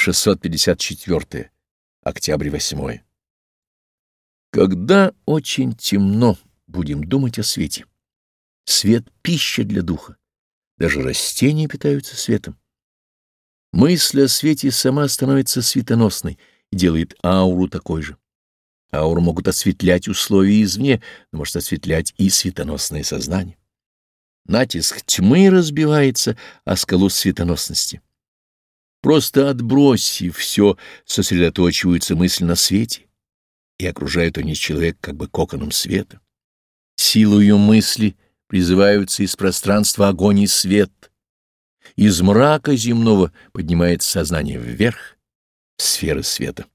654. Октябрь 8. Когда очень темно, будем думать о свете. Свет — пища для духа. Даже растения питаются светом. Мысль о свете сама становится светоносной и делает ауру такой же. Ауру могут осветлять условия извне, но может осветлять и светоносное сознание. Натиск тьмы разбивается о скалу светоносности. Просто отбросив все, сосредоточиваются мысль на свете, и окружают они человек как бы коконом света. Силою мысли призываются из пространства огонь и свет. Из мрака земного поднимается сознание вверх, в сферы света.